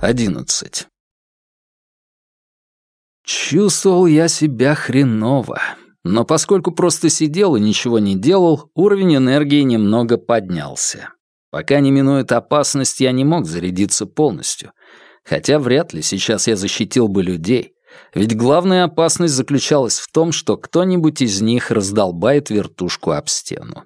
11. Чувствовал я себя хреново, но поскольку просто сидел и ничего не делал, уровень энергии немного поднялся. Пока не минует опасность, я не мог зарядиться полностью, хотя вряд ли сейчас я защитил бы людей, ведь главная опасность заключалась в том, что кто-нибудь из них раздолбает вертушку об стену.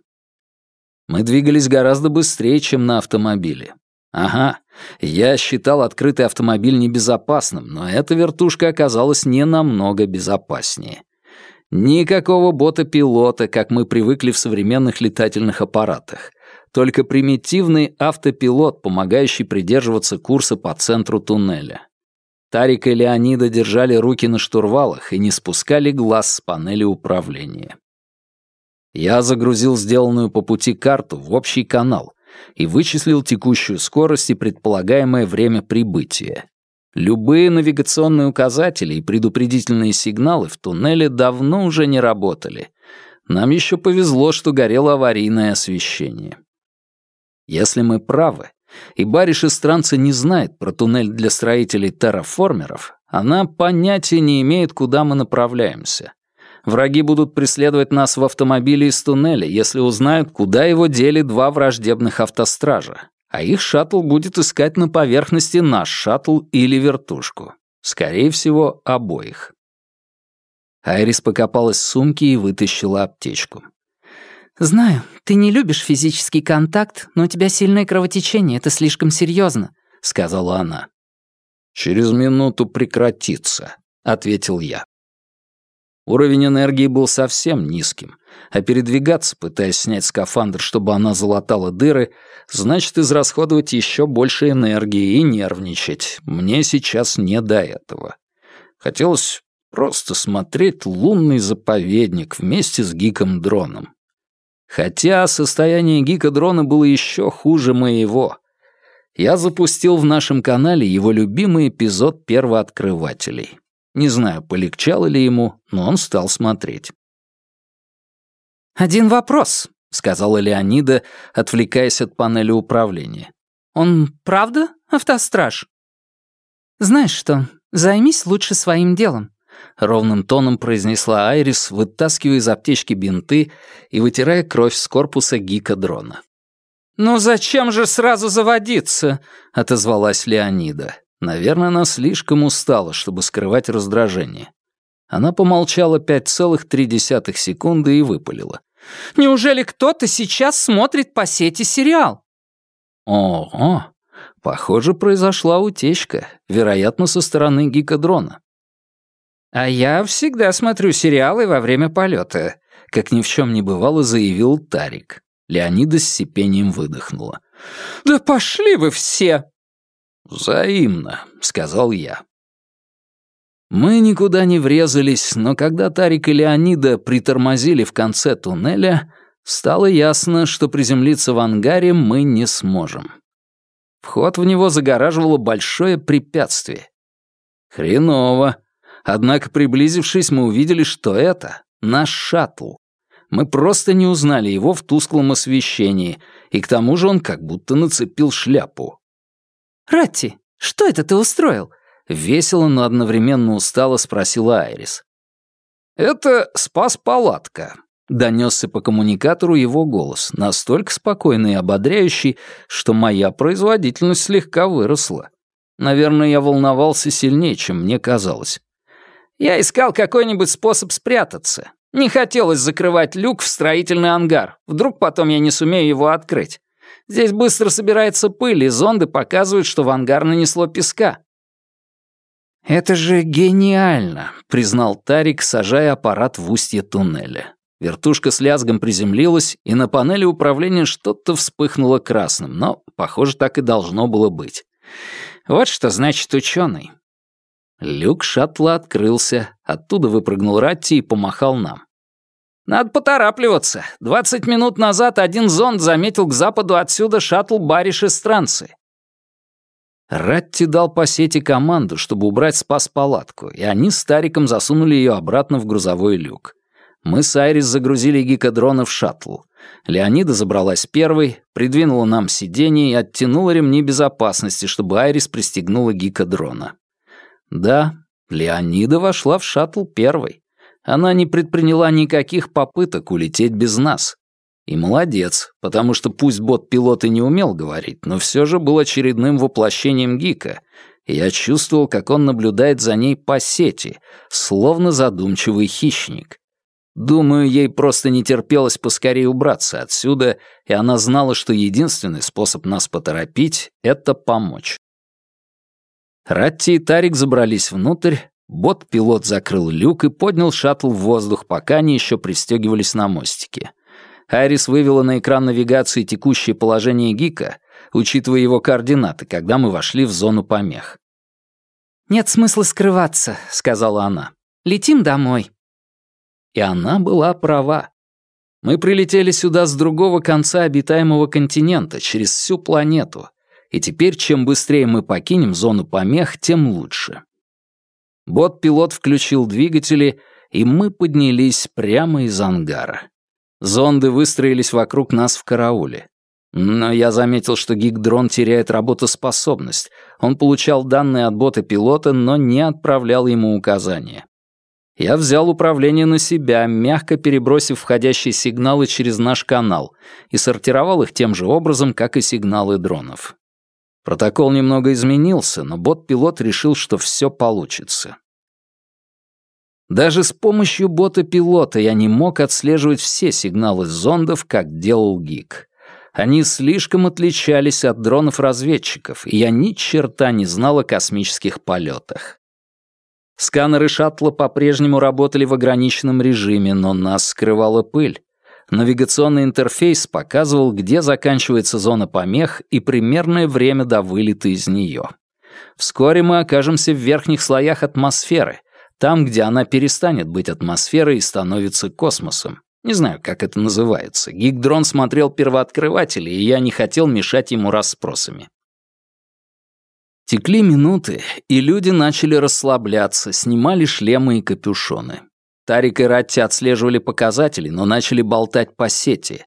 Мы двигались гораздо быстрее, чем на автомобиле. Ага, я считал открытый автомобиль небезопасным, но эта вертушка оказалась не намного безопаснее. Никакого бота-пилота, как мы привыкли в современных летательных аппаратах. Только примитивный автопилот, помогающий придерживаться курса по центру туннеля. Тарик и Леонида держали руки на штурвалах и не спускали глаз с панели управления. Я загрузил сделанную по пути карту в общий канал и вычислил текущую скорость и предполагаемое время прибытия. Любые навигационные указатели и предупредительные сигналы в туннеле давно уже не работали. Нам еще повезло, что горело аварийное освещение. Если мы правы, и бариш Странца не знает про туннель для строителей терраформеров, она понятия не имеет, куда мы направляемся. Враги будут преследовать нас в автомобиле из туннеля, если узнают, куда его дели два враждебных автостража. А их шаттл будет искать на поверхности наш шаттл или вертушку. Скорее всего, обоих. Айрис покопалась в сумке и вытащила аптечку. «Знаю, ты не любишь физический контакт, но у тебя сильное кровотечение, это слишком серьезно», — сказала она. «Через минуту прекратится», — ответил я. Уровень энергии был совсем низким, а передвигаться, пытаясь снять скафандр, чтобы она залатала дыры, значит израсходовать еще больше энергии и нервничать. Мне сейчас не до этого. Хотелось просто смотреть лунный заповедник вместе с гиком-дроном. Хотя состояние гика-дрона было еще хуже моего. Я запустил в нашем канале его любимый эпизод первооткрывателей. Не знаю, полегчало ли ему, но он стал смотреть. «Один вопрос», — сказала Леонида, отвлекаясь от панели управления. «Он правда автостраж?» «Знаешь что, займись лучше своим делом», — ровным тоном произнесла Айрис, вытаскивая из аптечки бинты и вытирая кровь с корпуса гика-дрона. «Ну зачем же сразу заводиться?» — отозвалась Леонида. Наверное, она слишком устала, чтобы скрывать раздражение. Она помолчала пять целых три десятых секунды и выпалила. «Неужели кто-то сейчас смотрит по сети сериал?» «Ого, похоже, произошла утечка, вероятно, со стороны гикодрона». «А я всегда смотрю сериалы во время полета», — как ни в чем не бывало, заявил Тарик. Леонида с сипением выдохнула. «Да пошли вы все!» «Взаимно», — сказал я. Мы никуда не врезались, но когда Тарик и Леонида притормозили в конце туннеля, стало ясно, что приземлиться в ангаре мы не сможем. Вход в него загораживало большое препятствие. Хреново. Однако, приблизившись, мы увидели, что это наш шаттл. Мы просто не узнали его в тусклом освещении, и к тому же он как будто нацепил шляпу. «Ратти, что это ты устроил?» Весело, но одновременно устало спросила Айрис. «Это спас-палатка», — донесся по коммуникатору его голос, настолько спокойный и ободряющий, что моя производительность слегка выросла. Наверное, я волновался сильнее, чем мне казалось. «Я искал какой-нибудь способ спрятаться. Не хотелось закрывать люк в строительный ангар. Вдруг потом я не сумею его открыть. Здесь быстро собирается пыль, и зонды показывают, что в ангар нанесло песка». «Это же гениально», — признал Тарик, сажая аппарат в устье туннеля. Вертушка с лязгом приземлилась, и на панели управления что-то вспыхнуло красным, но, похоже, так и должно было быть. Вот что значит ученый. Люк шаттла открылся, оттуда выпрыгнул Ратти и помахал нам. Надо поторапливаться. Двадцать минут назад один зонд заметил к западу отсюда шаттл Бариш Странцы. Ратти дал по сети команду, чтобы убрать спас-палатку, и они с Тариком засунули ее обратно в грузовой люк. Мы с Айрис загрузили гикодрона в шаттл. Леонида забралась первой, придвинула нам сиденье и оттянула ремни безопасности, чтобы Айрис пристегнула гикодрона. Да, Леонида вошла в шаттл первой. Она не предприняла никаких попыток улететь без нас. И молодец, потому что пусть бот-пилот и не умел говорить, но все же был очередным воплощением гика, я чувствовал, как он наблюдает за ней по сети, словно задумчивый хищник. Думаю, ей просто не терпелось поскорее убраться отсюда, и она знала, что единственный способ нас поторопить — это помочь. Ратти и Тарик забрались внутрь, бот-пилот закрыл люк и поднял шаттл в воздух, пока они еще пристегивались на мостике. Айрис вывела на экран навигации текущее положение Гика, учитывая его координаты, когда мы вошли в зону помех. «Нет смысла скрываться», — сказала она. «Летим домой». И она была права. Мы прилетели сюда с другого конца обитаемого континента, через всю планету. И теперь, чем быстрее мы покинем зону помех, тем лучше. Бот-пилот включил двигатели, и мы поднялись прямо из ангара. Зонды выстроились вокруг нас в карауле. Но я заметил, что гигдрон теряет работоспособность. Он получал данные от бота-пилота, но не отправлял ему указания. Я взял управление на себя, мягко перебросив входящие сигналы через наш канал и сортировал их тем же образом, как и сигналы дронов. Протокол немного изменился, но бот-пилот решил, что все получится. Даже с помощью бота-пилота я не мог отслеживать все сигналы зондов, как делал ГИК. Они слишком отличались от дронов-разведчиков, и я ни черта не знал о космических полетах. Сканеры шаттла по-прежнему работали в ограниченном режиме, но нас скрывала пыль. Навигационный интерфейс показывал, где заканчивается зона помех и примерное время до вылета из нее. Вскоре мы окажемся в верхних слоях атмосферы, там, где она перестанет быть атмосферой и становится космосом. Не знаю, как это называется. Гигдрон смотрел первооткрыватели, и я не хотел мешать ему расспросами. Текли минуты, и люди начали расслабляться, снимали шлемы и капюшоны. Тарик и Ратти отслеживали показатели, но начали болтать по сети.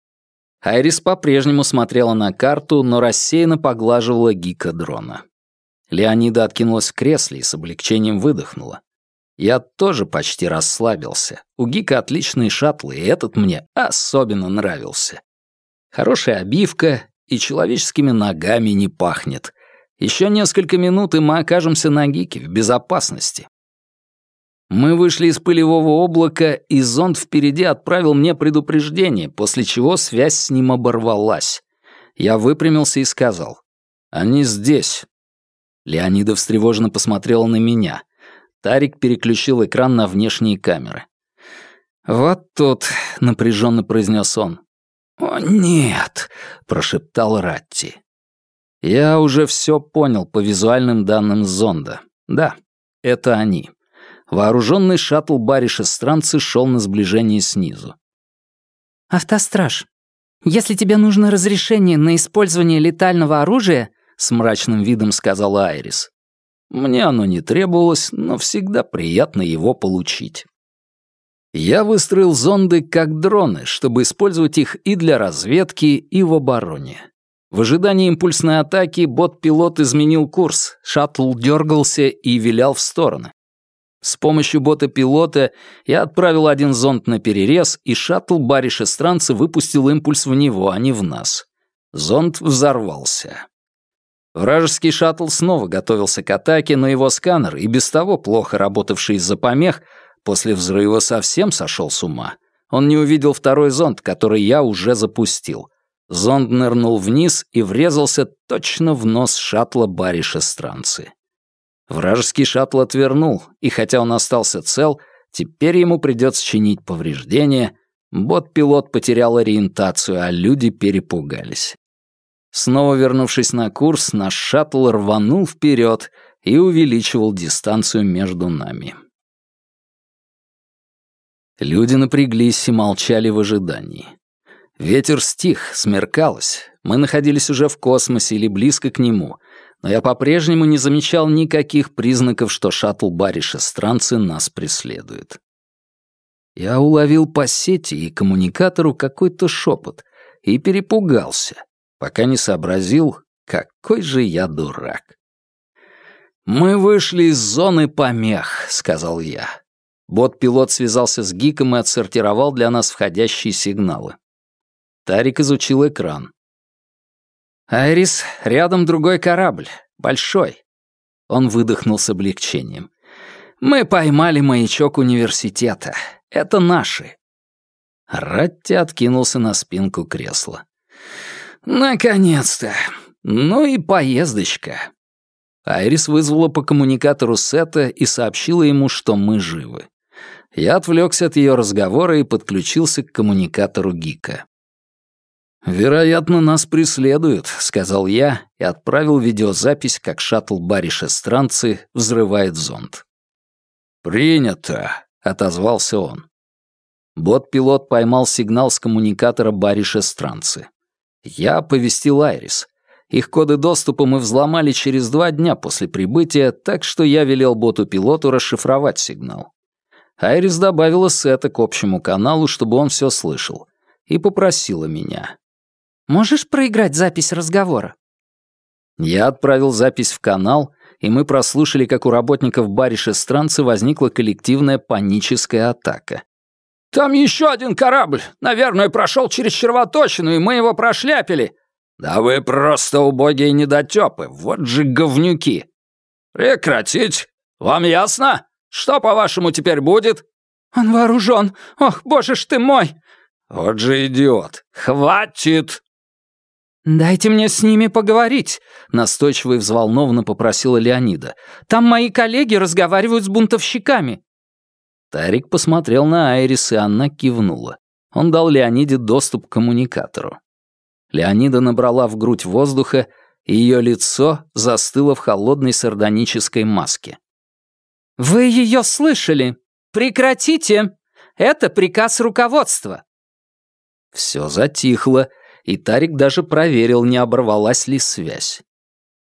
Айрис по-прежнему смотрела на карту, но рассеянно поглаживала гика дрона. Леонида откинулась в кресле и с облегчением выдохнула. Я тоже почти расслабился. У Гика отличные шаттлы, и этот мне особенно нравился. Хорошая обивка, и человеческими ногами не пахнет. Еще несколько минут, и мы окажемся на Гике в безопасности. Мы вышли из пылевого облака, и зонд впереди отправил мне предупреждение, после чего связь с ним оборвалась. Я выпрямился и сказал, «Они здесь». Леонида встревоженно посмотрела на меня. Тарик переключил экран на внешние камеры. «Вот тут», — напряженно произнес он. «О, нет», — прошептал Ратти. Я уже все понял по визуальным данным зонда. Да, это они. Вооруженный шаттл Бариша Странцы шел на сближение снизу. «Автостраж, если тебе нужно разрешение на использование летального оружия», с мрачным видом сказала Айрис. Мне оно не требовалось, но всегда приятно его получить. Я выстроил зонды как дроны, чтобы использовать их и для разведки, и в обороне. В ожидании импульсной атаки бот-пилот изменил курс, шаттл дергался и вилял в стороны. С помощью бота-пилота я отправил один зонд на перерез, и шаттл Бариша Странца выпустил импульс в него, а не в нас. Зонд взорвался. Вражеский шаттл снова готовился к атаке, но его сканер, и без того плохо работавший из-за помех, после взрыва совсем сошел с ума. Он не увидел второй зонд, который я уже запустил. Зонд нырнул вниз и врезался точно в нос шаттла Бариша Странцы. Вражеский шаттл отвернул, и хотя он остался цел, теперь ему придется чинить повреждения. Бот-пилот потерял ориентацию, а люди перепугались. Снова вернувшись на курс, наш шаттл рванул вперед и увеличивал дистанцию между нами. Люди напряглись и молчали в ожидании. Ветер стих, смеркалось. Мы находились уже в космосе или близко к нему, но я по-прежнему не замечал никаких признаков, что шаттл Бариша Странцы нас преследует. Я уловил по сети и коммуникатору какой-то шепот и перепугался, пока не сообразил, какой же я дурак. «Мы вышли из зоны помех», — сказал я. Бот-пилот связался с Гиком и отсортировал для нас входящие сигналы. Тарик изучил экран. «Айрис, рядом другой корабль. Большой». Он выдохнул с облегчением. «Мы поймали маячок университета. Это наши». Ратти откинулся на спинку кресла. «Наконец-то! Ну и поездочка!» Айрис вызвала по коммуникатору Сета и сообщила ему, что мы живы. Я отвлекся от ее разговора и подключился к коммуникатору Гика. «Вероятно, нас преследуют», — сказал я и отправил видеозапись, как шаттл Бариша Странцы взрывает зонд. «Принято», — отозвался он. Бот-пилот поймал сигнал с коммуникатора Бариша Странцы. Я оповестил Айрис. Их коды доступа мы взломали через два дня после прибытия, так что я велел боту-пилоту расшифровать сигнал. Айрис добавила сета к общему каналу, чтобы он все слышал, и попросила меня. «Можешь проиграть запись разговора?» Я отправил запись в канал, и мы прослушали, как у работников бариша странцы возникла коллективная паническая атака. «Там еще один корабль! Наверное, прошел через червоточину, и мы его прошляпили!» «Да вы просто убогие недотепы, вот же говнюки!» «Прекратить! Вам ясно? Что, по-вашему, теперь будет?» «Он вооружен! Ох, боже ж ты мой!» «Вот же идиот! Хватит!» «Дайте мне с ними поговорить», — настойчиво и взволнованно попросила Леонида. «Там мои коллеги разговаривают с бунтовщиками». Тарик посмотрел на Айрис, и она кивнула. Он дал Леониде доступ к коммуникатору. Леонида набрала в грудь воздуха, и ее лицо застыло в холодной сардонической маске. «Вы ее слышали? Прекратите! Это приказ руководства!» Все затихло, и Тарик даже проверил, не оборвалась ли связь.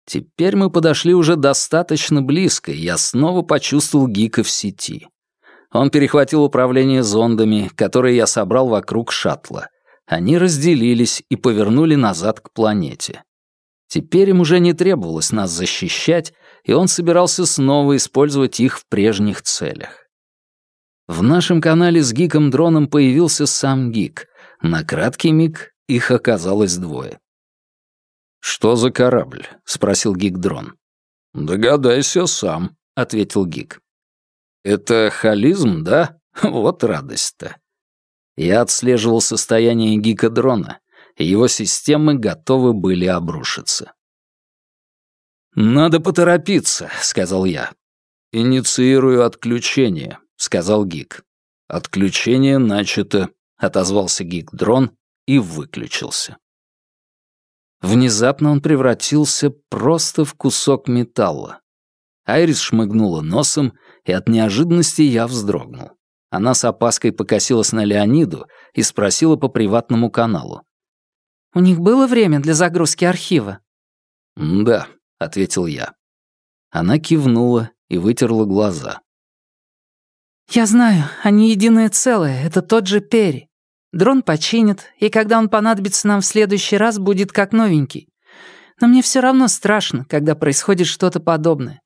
Теперь мы подошли уже достаточно близко, и я снова почувствовал Гика в сети. Он перехватил управление зондами, которые я собрал вокруг шаттла. Они разделились и повернули назад к планете. Теперь им уже не требовалось нас защищать, и он собирался снова использовать их в прежних целях. В нашем канале с Гиком-дроном появился сам Гик. На краткий миг их оказалось двое. «Что за корабль?» — спросил Гик-дрон. «Догадайся сам», — ответил Гик. «Это холизм, да? Вот радость-то». Я отслеживал состояние Гика-дрона, и его системы готовы были обрушиться. «Надо поторопиться», — сказал я. «Инициирую отключение», — сказал Гик. «Отключение начато», — отозвался Гик-дрон и выключился. Внезапно он превратился просто в кусок металла. Айрис шмыгнула носом, и от неожиданности я вздрогнул. Она с опаской покосилась на Леониду и спросила по приватному каналу. «У них было время для загрузки архива?» «Да», — ответил я. Она кивнула и вытерла глаза. «Я знаю, они единое целое, это тот же Перри. Дрон починят, и когда он понадобится нам в следующий раз, будет как новенький. Но мне все равно страшно, когда происходит что-то подобное.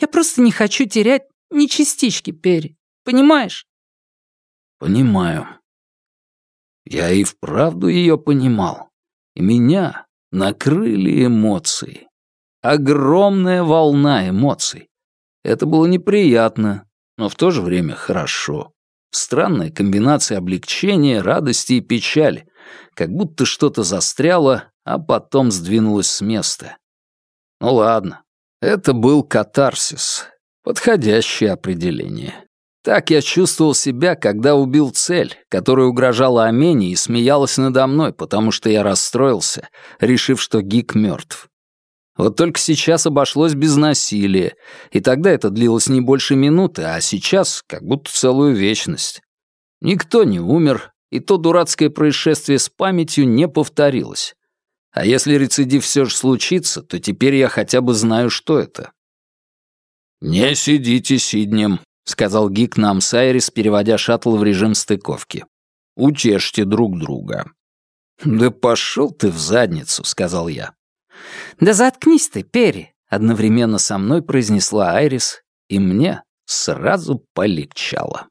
Я просто не хочу терять ни частички Перри. Понимаешь? Понимаю. Я и вправду ее понимал. И меня накрыли эмоции. Огромная волна эмоций. Это было неприятно, но в то же время хорошо. Странная комбинация облегчения, радости и печали, как будто что-то застряло, а потом сдвинулось с места. Ну ладно, это был катарсис. Подходящее определение. Так я чувствовал себя, когда убил цель, которая угрожала Амене и смеялась надо мной, потому что я расстроился, решив, что Гик мертв. Вот только сейчас обошлось без насилия, и тогда это длилось не больше минуты, а сейчас как будто целую вечность. Никто не умер, и то дурацкое происшествие с памятью не повторилось. А если рецидив все же случится, то теперь я хотя бы знаю, что это. «Не сидите сиднем», — сказал Гик нам с Айрис, переводя шаттл в режим стыковки. «Утешьте друг друга». «Да пошел ты в задницу», — сказал я. «Да заткнись ты, Перри», — одновременно со мной произнесла Айрис, и мне сразу полегчало.